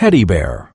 Teddy bear.